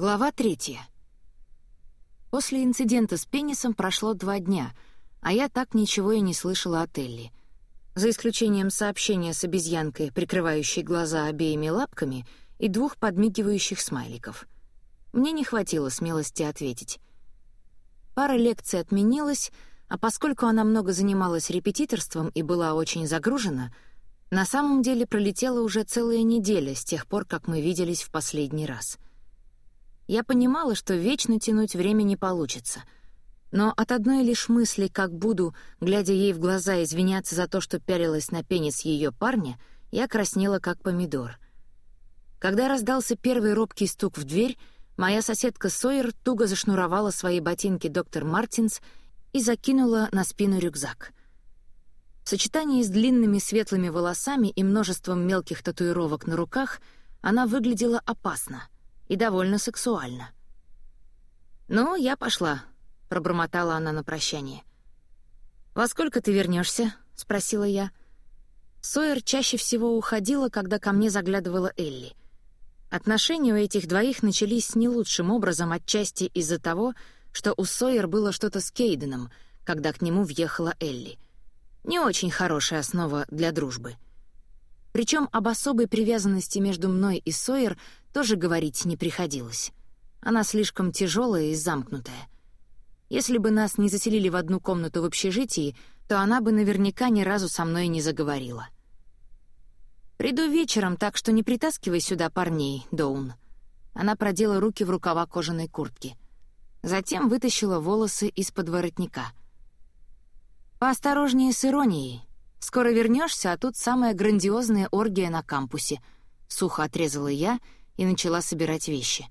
Глава третья. После инцидента с пенисом прошло два дня, а я так ничего и не слышала от Элли. За исключением сообщения с обезьянкой, прикрывающей глаза обеими лапками, и двух подмигивающих смайликов. Мне не хватило смелости ответить. Пара лекций отменилась, а поскольку она много занималась репетиторством и была очень загружена, на самом деле пролетела уже целая неделя с тех пор, как мы виделись в последний раз — я понимала, что вечно тянуть время не получится. Но от одной лишь мысли, как буду, глядя ей в глаза, извиняться за то, что пялилась на пенис ее парня, я краснела, как помидор. Когда раздался первый робкий стук в дверь, моя соседка Сойер туго зашнуровала свои ботинки доктор Мартинс и закинула на спину рюкзак. В сочетании с длинными светлыми волосами и множеством мелких татуировок на руках она выглядела опасно — и довольно сексуально. «Ну, я пошла», — пробормотала она на прощание. «Во сколько ты вернешься? спросила я. Сойер чаще всего уходила, когда ко мне заглядывала Элли. Отношения у этих двоих начались не лучшим образом отчасти из-за того, что у Сойер было что-то с Кейденом, когда к нему въехала Элли. Не очень хорошая основа для дружбы. Причем об особой привязанности между мной и Сойер тоже говорить не приходилось. Она слишком тяжелая и замкнутая. Если бы нас не заселили в одну комнату в общежитии, то она бы наверняка ни разу со мной не заговорила. «Приду вечером, так что не притаскивай сюда парней, Доун». Она продела руки в рукава кожаной куртки. Затем вытащила волосы из-под воротника. «Поосторожнее с иронией. Скоро вернешься, а тут самая грандиозная оргия на кампусе», — сухо отрезала я — и начала собирать вещи.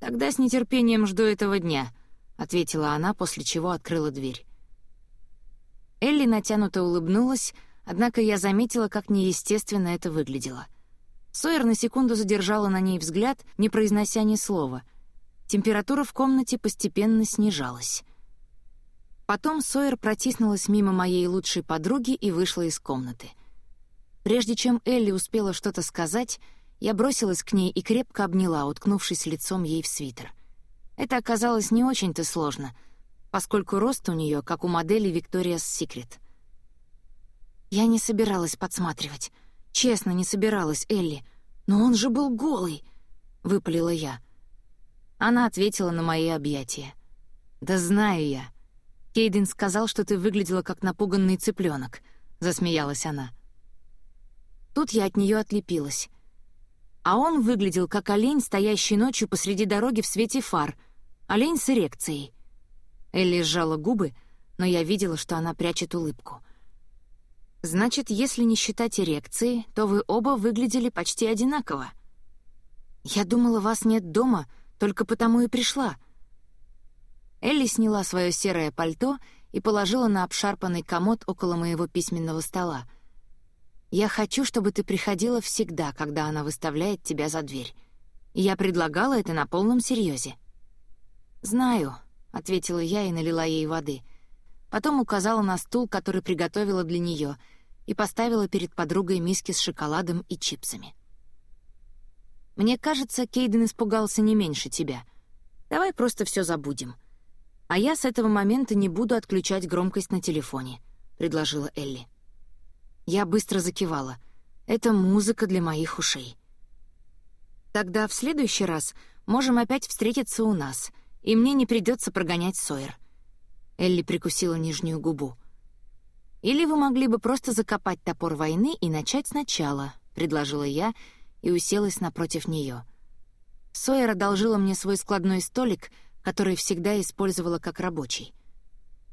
«Тогда с нетерпением жду этого дня», — ответила она, после чего открыла дверь. Элли натянуто улыбнулась, однако я заметила, как неестественно это выглядело. Сойер на секунду задержала на ней взгляд, не произнося ни слова. Температура в комнате постепенно снижалась. Потом Сойер протиснулась мимо моей лучшей подруги и вышла из комнаты. Прежде чем Элли успела что-то сказать, я бросилась к ней и крепко обняла, уткнувшись лицом ей в свитер. Это оказалось не очень-то сложно, поскольку рост у нее, как у модели Victoria's Secret. Я не собиралась подсматривать. Честно, не собиралась, Элли. Но он же был голый, — выпалила я. Она ответила на мои объятия. «Да знаю я. Кейден сказал, что ты выглядела как напуганный цыпленок, засмеялась она. Тут я от нее отлепилась а он выглядел как олень, стоящий ночью посреди дороги в свете фар. Олень с эрекцией. Элли сжала губы, но я видела, что она прячет улыбку. «Значит, если не считать эрекции, то вы оба выглядели почти одинаково. Я думала, вас нет дома, только потому и пришла». Элли сняла свое серое пальто и положила на обшарпанный комод около моего письменного стола — я хочу, чтобы ты приходила всегда, когда она выставляет тебя за дверь. я предлагала это на полном серьезе. «Знаю», — ответила я и налила ей воды. Потом указала на стул, который приготовила для нее, и поставила перед подругой миски с шоколадом и чипсами. «Мне кажется, Кейден испугался не меньше тебя. Давай просто все забудем. А я с этого момента не буду отключать громкость на телефоне», — предложила Элли. Я быстро закивала. Это музыка для моих ушей. Тогда в следующий раз можем опять встретиться у нас, и мне не придется прогонять Сойер. Элли прикусила нижнюю губу. Или вы могли бы просто закопать топор войны и начать сначала, предложила я и уселась напротив нее. Сойер одолжила мне свой складной столик, который всегда использовала как рабочий.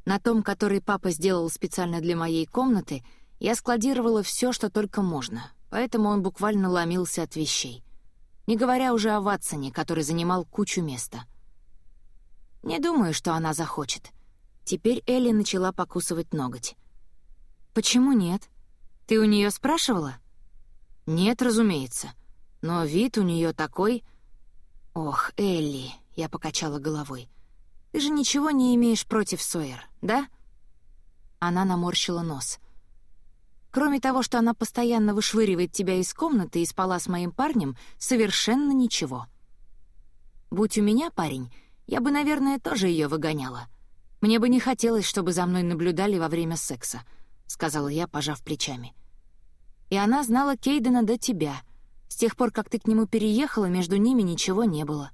На том, который папа сделал специально для моей комнаты — я складировала все, что только можно, поэтому он буквально ломился от вещей. Не говоря уже о Ватсоне, который занимал кучу места. Не думаю, что она захочет. Теперь Элли начала покусывать ноготь. «Почему нет? Ты у нее спрашивала?» «Нет, разумеется. Но вид у нее такой...» «Ох, Элли», — я покачала головой. «Ты же ничего не имеешь против Сойер, да?» Она наморщила нос. Кроме того, что она постоянно вышвыривает тебя из комнаты и спала с моим парнем, совершенно ничего. Будь у меня парень, я бы, наверное, тоже ее выгоняла. Мне бы не хотелось, чтобы за мной наблюдали во время секса», — сказала я, пожав плечами. «И она знала Кейдена до тебя. С тех пор, как ты к нему переехала, между ними ничего не было».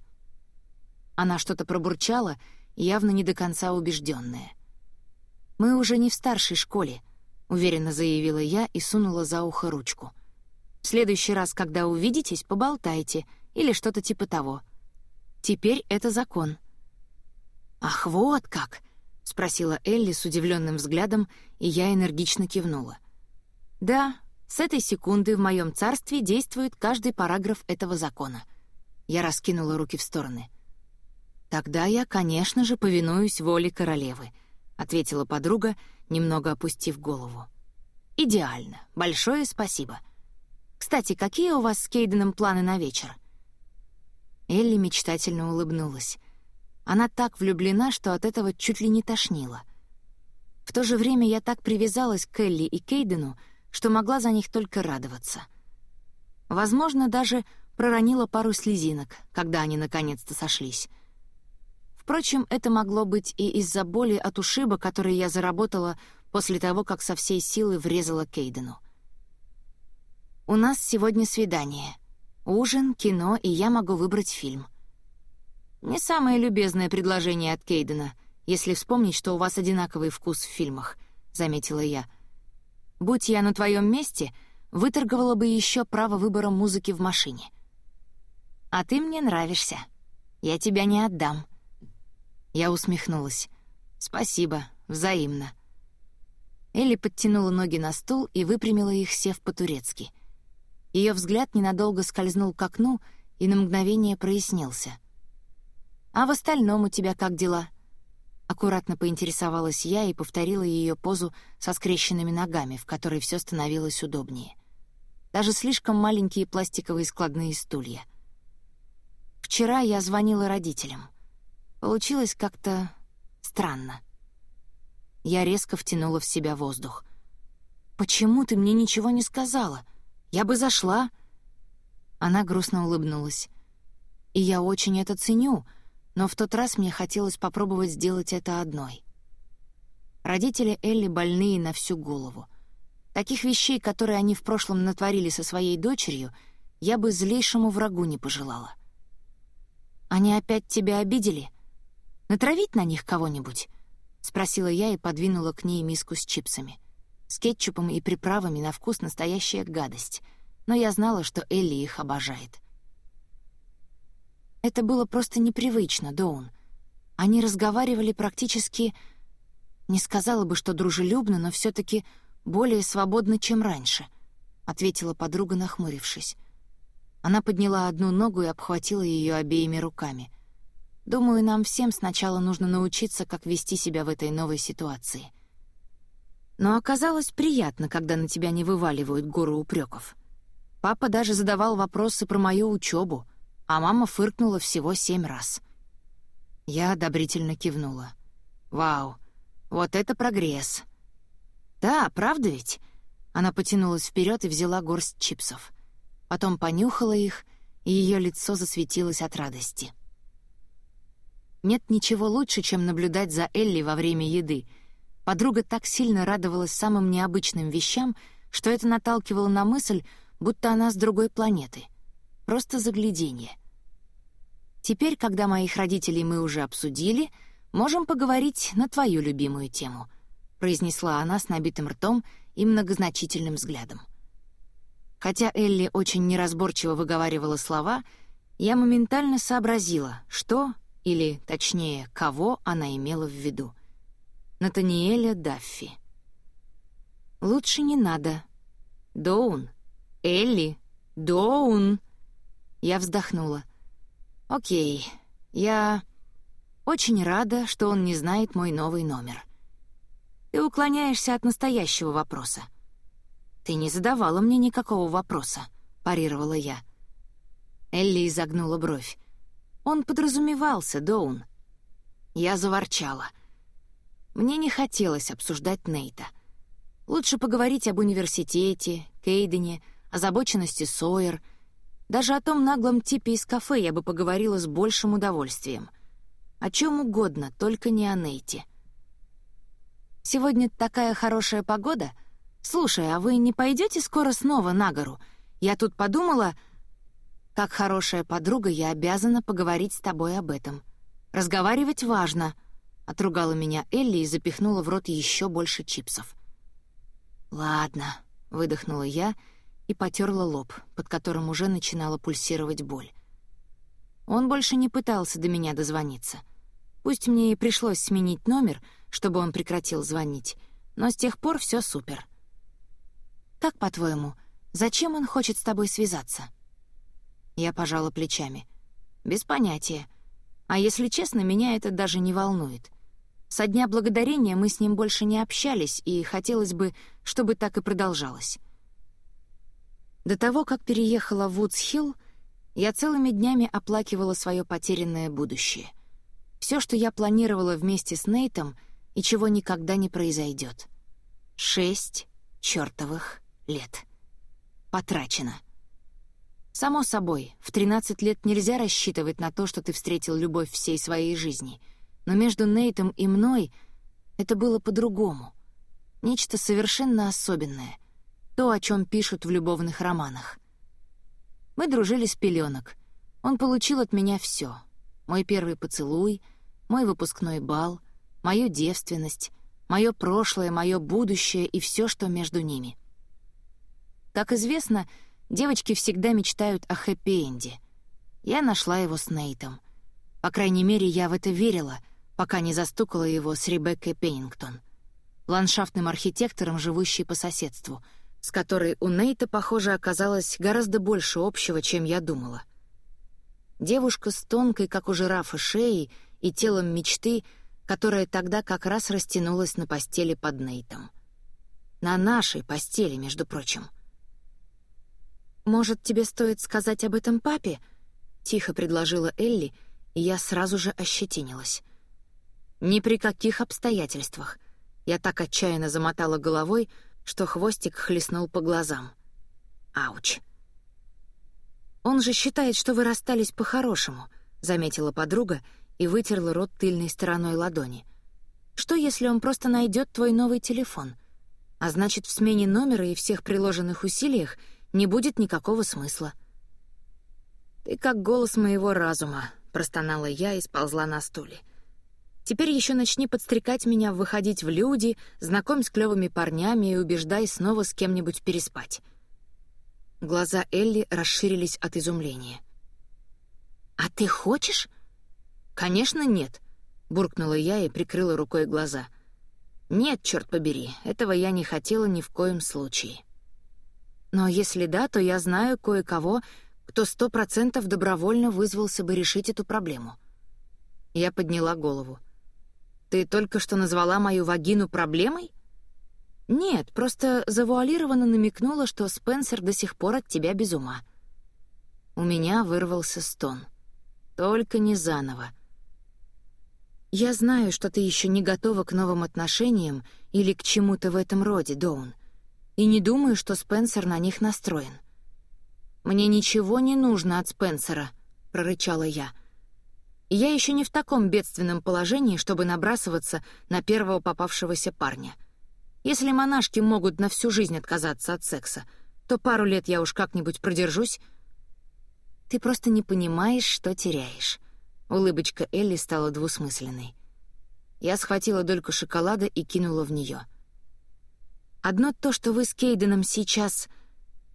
Она что-то пробурчала, явно не до конца убежденная. «Мы уже не в старшей школе», — уверенно заявила я и сунула за ухо ручку. «В следующий раз, когда увидитесь, поболтайте или что-то типа того. Теперь это закон». «Ах, вот как!» — спросила Элли с удивленным взглядом, и я энергично кивнула. «Да, с этой секунды в моем царстве действует каждый параграф этого закона». Я раскинула руки в стороны. «Тогда я, конечно же, повинуюсь воле королевы», — ответила подруга, немного опустив голову. «Идеально. Большое спасибо. Кстати, какие у вас с Кейденом планы на вечер?» Элли мечтательно улыбнулась. Она так влюблена, что от этого чуть ли не тошнило. В то же время я так привязалась к Элли и Кейдену, что могла за них только радоваться. Возможно, даже проронила пару слезинок, когда они наконец-то сошлись. Впрочем, это могло быть и из-за боли от ушиба, который я заработала после того, как со всей силы врезала Кейдену. «У нас сегодня свидание», Ужин, кино, и я могу выбрать фильм. Не самое любезное предложение от Кейдена, если вспомнить, что у вас одинаковый вкус в фильмах, — заметила я. Будь я на твоем месте, выторговала бы еще право выбора музыки в машине. А ты мне нравишься. Я тебя не отдам. Я усмехнулась. Спасибо, взаимно. Элли подтянула ноги на стул и выпрямила их, сев по-турецки — ее взгляд ненадолго скользнул к окну и на мгновение прояснился. «А в остальном у тебя как дела?» Аккуратно поинтересовалась я и повторила ее позу со скрещенными ногами, в которой все становилось удобнее. Даже слишком маленькие пластиковые складные стулья. Вчера я звонила родителям. Получилось как-то странно. Я резко втянула в себя воздух. «Почему ты мне ничего не сказала?» Я бы зашла». Она грустно улыбнулась. «И я очень это ценю, но в тот раз мне хотелось попробовать сделать это одной». Родители Элли больные на всю голову. Таких вещей, которые они в прошлом натворили со своей дочерью, я бы злейшему врагу не пожелала. «Они опять тебя обидели? Натравить на них кого-нибудь?» — спросила я и подвинула к ней миску с чипсами. С кетчупом и приправами на вкус настоящая гадость, но я знала, что Элли их обожает. Это было просто непривычно, Доун. Они разговаривали практически... Не сказала бы, что дружелюбно, но все таки более свободно, чем раньше, — ответила подруга, нахмурившись. Она подняла одну ногу и обхватила ее обеими руками. «Думаю, нам всем сначала нужно научиться, как вести себя в этой новой ситуации. Но оказалось приятно, когда на тебя не вываливают гору упреков. Папа даже задавал вопросы про мою учебу, а мама фыркнула всего семь раз. Я одобрительно кивнула. «Вау, вот это прогресс!» «Да, правда ведь?» Она потянулась вперед и взяла горсть чипсов. Потом понюхала их, и ее лицо засветилось от радости. Нет ничего лучше, чем наблюдать за Элли во время еды — Подруга так сильно радовалась самым необычным вещам, что это наталкивало на мысль, будто она с другой планеты. Просто загляденье. Теперь, когда моих родителей мы уже обсудили, можем поговорить на твою любимую тему, произнесла она с набитым ртом и многозначительным взглядом. Хотя Элли очень неразборчиво выговаривала слова, я моментально сообразила, что, или, точнее, кого она имела в виду. Натаниэля Даффи. «Лучше не надо. Доун. Элли. Доун!» Я вздохнула. «Окей, я очень рада, что он не знает мой новый номер. Ты уклоняешься от настоящего вопроса. Ты не задавала мне никакого вопроса», — парировала я. Элли изогнула бровь. «Он подразумевался, Доун». Я заворчала — мне не хотелось обсуждать Нейта. Лучше поговорить об университете, Кейдене, озабоченности Сойер. Даже о том наглом типе из кафе я бы поговорила с большим удовольствием. О чем угодно, только не о Нейте. «Сегодня такая хорошая погода. Слушай, а вы не пойдете скоро снова на гору? Я тут подумала...» «Как хорошая подруга, я обязана поговорить с тобой об этом. Разговаривать важно», — отругала меня Элли и запихнула в рот еще больше чипсов. «Ладно», — выдохнула я и потерла лоб, под которым уже начинала пульсировать боль. Он больше не пытался до меня дозвониться. Пусть мне и пришлось сменить номер, чтобы он прекратил звонить, но с тех пор все супер. «Как, по-твоему, зачем он хочет с тобой связаться?» Я пожала плечами. «Без понятия. А если честно, меня это даже не волнует. Со дня благодарения мы с ним больше не общались, и хотелось бы, чтобы так и продолжалось. До того, как переехала в Вудс-Хилл, я целыми днями оплакивала свое потерянное будущее. Все, что я планировала вместе с Нейтом и чего никогда не произойдет. Шесть чертовых лет. Потрачено. Само собой, в 13 лет нельзя рассчитывать на то, что ты встретил любовь всей своей жизни — но между Нейтом и мной это было по-другому. Нечто совершенно особенное. То, о чем пишут в любовных романах. Мы дружили с пеленок. Он получил от меня все: Мой первый поцелуй, мой выпускной бал, мою девственность, мое прошлое, мое будущее и все, что между ними. Как известно, девочки всегда мечтают о хэппи-энде. Я нашла его с Нейтом. По крайней мере, я в это верила — пока не застукала его с Ребеккой Пеннингтон, ландшафтным архитектором, живущей по соседству, с которой у Нейта, похоже, оказалось гораздо больше общего, чем я думала. Девушка с тонкой, как у жирафа, шеей и телом мечты, которая тогда как раз растянулась на постели под Нейтом. На нашей постели, между прочим. «Может, тебе стоит сказать об этом папе?» — тихо предложила Элли, и я сразу же ощетинилась. Ни при каких обстоятельствах. Я так отчаянно замотала головой, что хвостик хлестнул по глазам. Ауч. «Он же считает, что вы расстались по-хорошему», — заметила подруга и вытерла рот тыльной стороной ладони. «Что, если он просто найдет твой новый телефон? А значит, в смене номера и всех приложенных усилиях не будет никакого смысла». «Ты как голос моего разума», — простонала я и сползла на стуле. Теперь еще начни подстрекать меня выходить в люди, знакомь с клевыми парнями и убеждай снова с кем-нибудь переспать». Глаза Элли расширились от изумления. «А ты хочешь?» «Конечно, нет», — буркнула я и прикрыла рукой глаза. «Нет, черт побери, этого я не хотела ни в коем случае». «Но если да, то я знаю кое-кого, кто сто процентов добровольно вызвался бы решить эту проблему». Я подняла голову. Ты только что назвала мою вагину проблемой? Нет, просто завуалированно намекнула, что Спенсер до сих пор от тебя без ума. У меня вырвался стон. Только не заново. Я знаю, что ты еще не готова к новым отношениям или к чему-то в этом роде, Доун. И не думаю, что Спенсер на них настроен. «Мне ничего не нужно от Спенсера», — прорычала я я еще не в таком бедственном положении, чтобы набрасываться на первого попавшегося парня. Если монашки могут на всю жизнь отказаться от секса, то пару лет я уж как-нибудь продержусь. Ты просто не понимаешь, что теряешь. Улыбочка Элли стала двусмысленной. Я схватила дольку шоколада и кинула в нее. Одно то, что вы с Кейденом сейчас...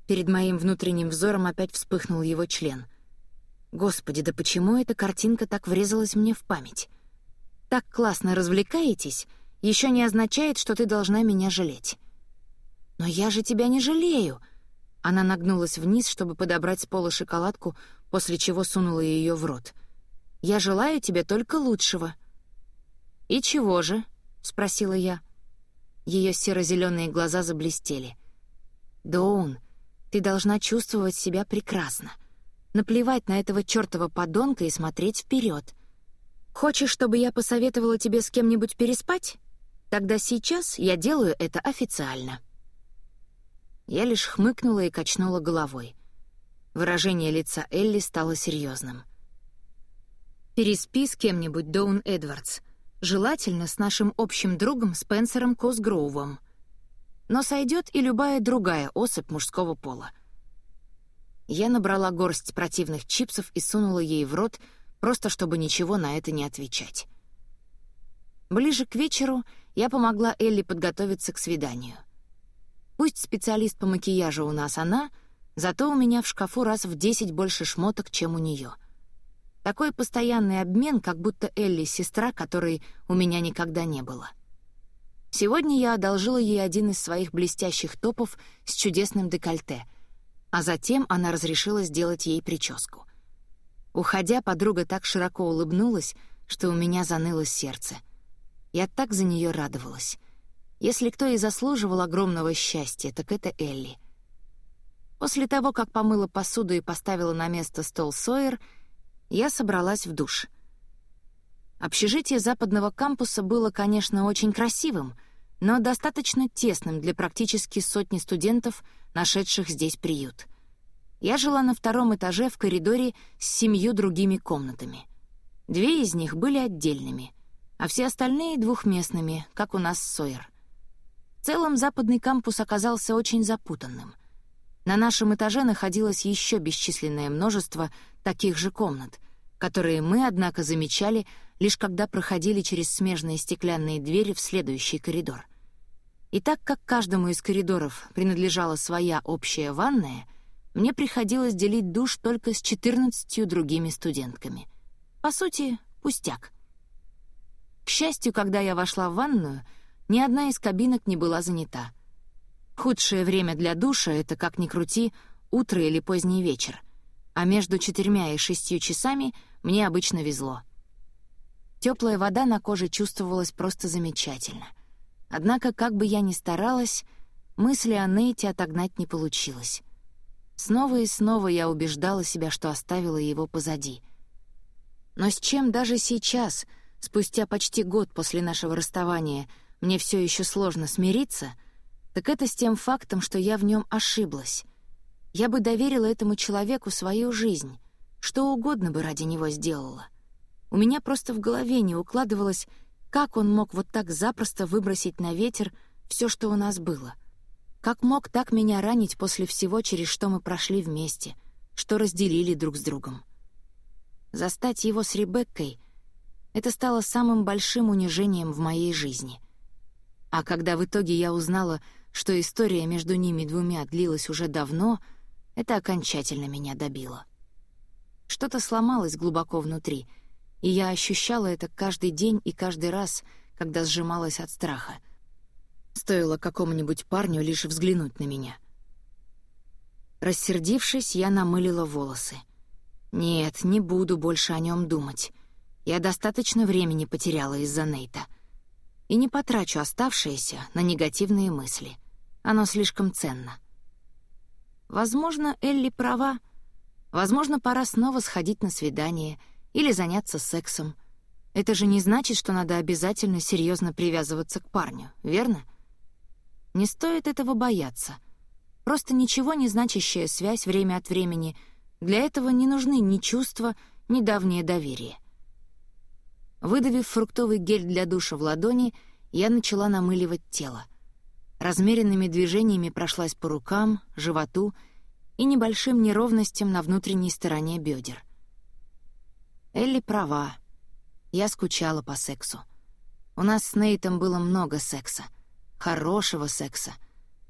Перед моим внутренним взором опять вспыхнул его член — Господи, да почему эта картинка так врезалась мне в память? Так классно развлекаетесь, еще не означает, что ты должна меня жалеть. Но я же тебя не жалею. Она нагнулась вниз, чтобы подобрать с пола шоколадку, после чего сунула ее в рот. Я желаю тебе только лучшего. И чего же? спросила я. Ее серо-зеленые глаза заблестели. Доун, ты должна чувствовать себя прекрасно наплевать на этого чёртова подонка и смотреть вперед. Хочешь, чтобы я посоветовала тебе с кем-нибудь переспать? Тогда сейчас я делаю это официально». Я лишь хмыкнула и качнула головой. Выражение лица Элли стало серьезным. «Переспи с кем-нибудь, Доун Эдвардс. Желательно с нашим общим другом Спенсером Косгроувом. Но сойдет и любая другая особь мужского пола». Я набрала горсть противных чипсов и сунула ей в рот, просто чтобы ничего на это не отвечать. Ближе к вечеру я помогла Элли подготовиться к свиданию. Пусть специалист по макияжу у нас она, зато у меня в шкафу раз в десять больше шмоток, чем у нее. Такой постоянный обмен, как будто Элли — сестра, которой у меня никогда не было. Сегодня я одолжила ей один из своих блестящих топов с чудесным декольте, а затем она разрешила сделать ей прическу. Уходя, подруга так широко улыбнулась, что у меня заныло сердце — я так за нее радовалась. Если кто и заслуживал огромного счастья, так это Элли. После того, как помыла посуду и поставила на место стол Сойер, я собралась в душ. Общежитие западного кампуса было, конечно, очень красивым, но достаточно тесным для практически сотни студентов, нашедших здесь приют. Я жила на втором этаже в коридоре с семью другими комнатами. Две из них были отдельными — а все остальные — двухместными, как у нас Сойер. В целом западный кампус оказался очень запутанным. На нашем этаже находилось еще бесчисленное множество таких же комнат, которые мы, однако, замечали, лишь когда проходили через смежные стеклянные двери в следующий коридор. И так как каждому из коридоров принадлежала своя общая ванная, мне приходилось делить душ только с 14 другими студентками. По сути, пустяк. К счастью, когда я вошла в ванную, ни одна из кабинок не была занята. Худшее время для душа — это, как ни крути, утро или поздний вечер, а между четырьмя и шестью часами мне обычно везло. Теплая вода на коже чувствовалась просто замечательно. Однако, как бы я ни старалась, мысли о Нейте отогнать не получилось. Снова и снова я убеждала себя, что оставила его позади. Но с чем даже сейчас — спустя почти год после нашего расставания мне все еще сложно смириться, так это с тем фактом, что я в нем ошиблась. Я бы доверила этому человеку свою жизнь, что угодно бы ради него сделала. У меня просто в голове не укладывалось, как он мог вот так запросто выбросить на ветер все, что у нас было. Как мог так меня ранить после всего, через что мы прошли вместе, что разделили друг с другом. Застать его с Ребеккой это стало самым большим унижением в моей жизни. А когда в итоге я узнала, что история между ними двумя длилась уже давно, это окончательно меня добило. Что-то сломалось глубоко внутри, и я ощущала это каждый день и каждый раз, когда сжималась от страха. Стоило какому-нибудь парню лишь взглянуть на меня. Рассердившись, я намылила волосы. Нет, не буду больше о нем думать. Я достаточно времени потеряла из-за Нейта. И не потрачу оставшееся на негативные мысли. Оно слишком ценно. Возможно, Элли права. Возможно, пора снова сходить на свидание или заняться сексом. Это же не значит, что надо обязательно серьезно привязываться к парню, верно? Не стоит этого бояться. Просто ничего не значащая связь время от времени. Для этого не нужны ни чувства, ни давнее доверие. Выдавив фруктовый гель для душа в ладони, я начала намыливать тело. Размеренными движениями прошлась по рукам, животу и небольшим неровностям на внутренней стороне бедер. Элли права. Я скучала по сексу. У нас с Нейтом было много секса. Хорошего секса.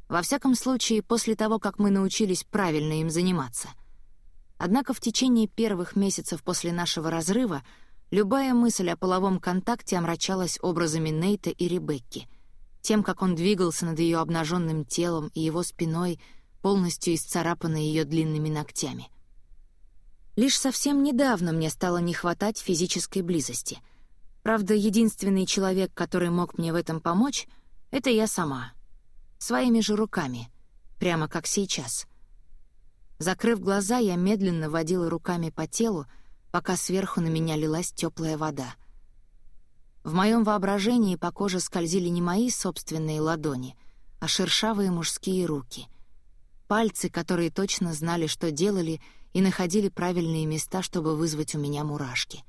Во всяком случае, после того, как мы научились правильно им заниматься. Однако в течение первых месяцев после нашего разрыва — Любая мысль о половом контакте омрачалась образами Нейта и Ребекки, тем, как он двигался над ее обнаженным телом и его спиной, полностью исцарапанной ее длинными ногтями. Лишь совсем недавно мне стало не хватать физической близости. Правда, единственный человек, который мог мне в этом помочь, — это я сама. Своими же руками, прямо как сейчас. Закрыв глаза, я медленно водила руками по телу, пока сверху на меня лилась теплая вода. В моем воображении по коже скользили не мои собственные ладони, а шершавые мужские руки. Пальцы, которые точно знали, что делали, и находили правильные места, чтобы вызвать у меня мурашки.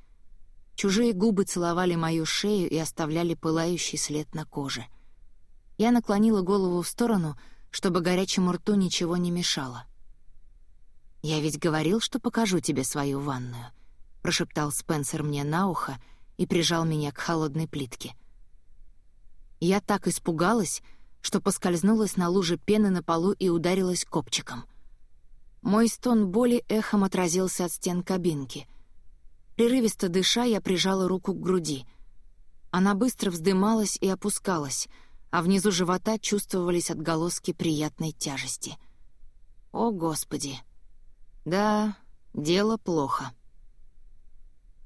Чужие губы целовали мою шею и оставляли пылающий след на коже. Я наклонила голову в сторону, чтобы горячему рту ничего не мешало. «Я ведь говорил, что покажу тебе свою ванную», — прошептал Спенсер мне на ухо и прижал меня к холодной плитке. Я так испугалась, что поскользнулась на луже пены на полу и ударилась копчиком. Мой стон боли эхом отразился от стен кабинки. Прерывисто дыша, я прижала руку к груди. Она быстро вздымалась и опускалась, а внизу живота чувствовались отголоски приятной тяжести. О, Господи! Да, дело плохо.